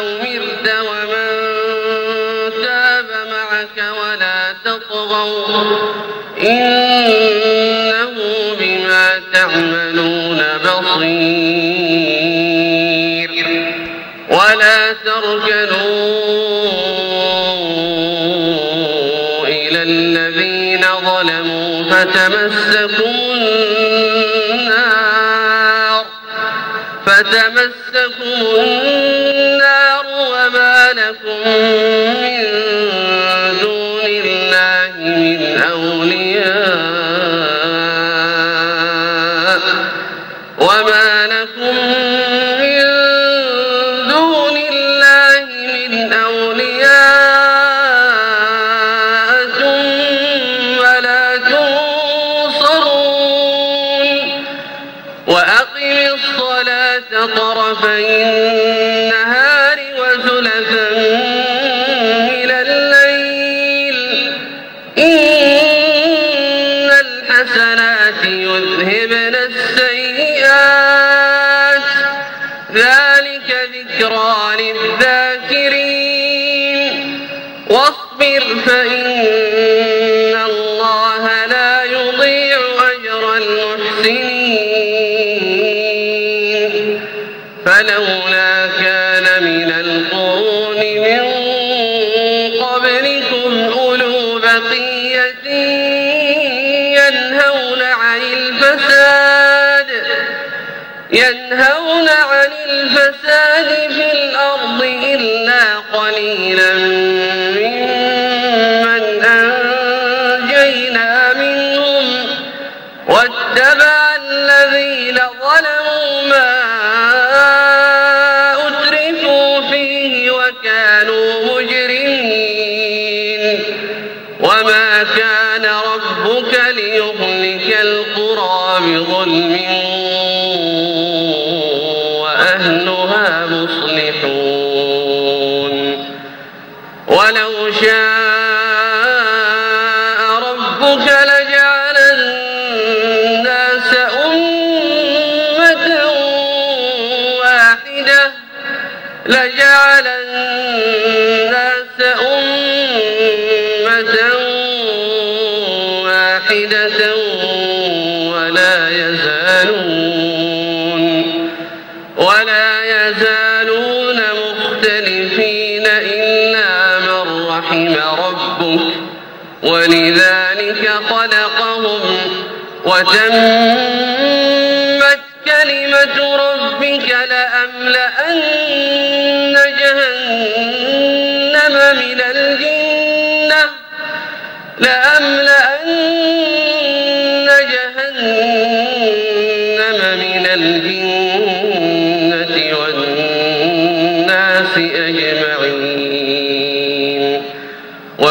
أمرت ومن تاب معك ولا تطغوا إنه بما تعملون بصير. ولا تركنوا إلى الذين ظلموا فتمسكم فتمسكم النار وما لكم من دون الله من أولياء وما لكم ثم لا تنصرون وأقم الصلاة طرفي النهار وزلفا من الليل. إن الحسنات يذهبن السيئات. ذلك ذكرى للذاكرين. قبلكم أولو بقية ينهون عن الفساد ينهون عن الفساد في الأرض إلا قليلا ممن أنجينا منهم. واتبع الذين ظلموا ما بظلم وأهلها مصلحون. ولو شاء رحم ربك ولذلك خلقهم وتمت كلمة ربك لأملأن جهنم من الجنة لأملأن جهنم من الجنة.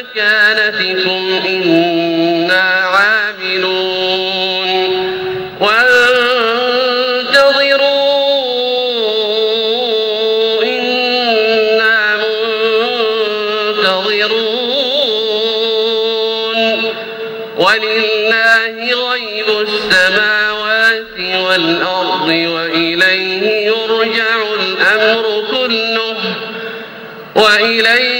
مكانتكم إنا عاملون. وانتظروا إنا منتظرون. ولله غيب السماوات والأرض وإليه يرجع الأمر كله. وإليه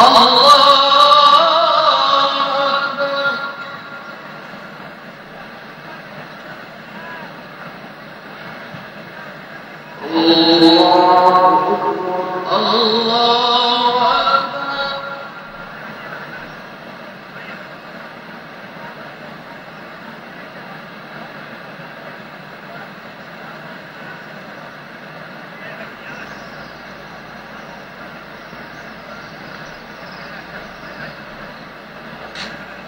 الله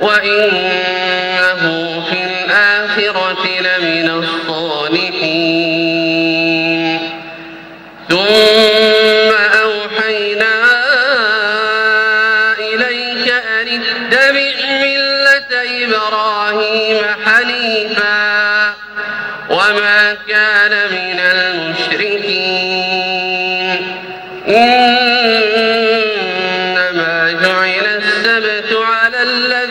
وإنه في الآخرة لمن الصالحين. ثم أوحينا إليك أن اتبع ملة إبراهيم حنيفا.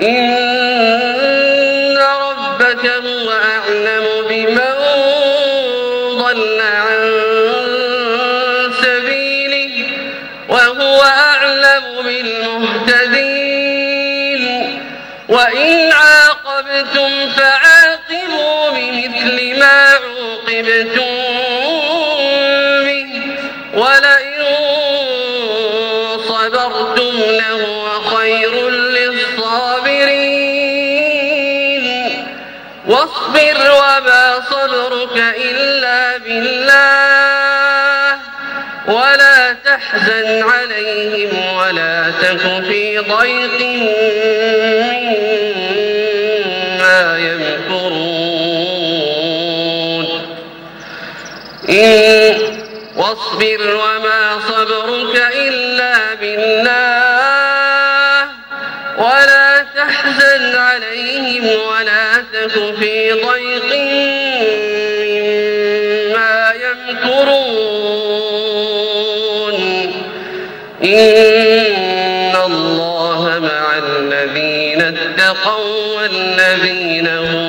إن ربك هو أعلم بمن ضل عن سبيله وهو أعلم بالمهتدين. وإن عاقبتم فعاقبوا بمثل ما عوقبتم. واصبر وما صبرك إلا بالله. ولا تحزن عليهم ولا تك في ضيق مما يمكرون. واصبر وما صبرك إلا بالله. ولا تحزن عليهم ولا تك في ضيق مما يمكرون إن الله مع الذين اتقوا والذين هم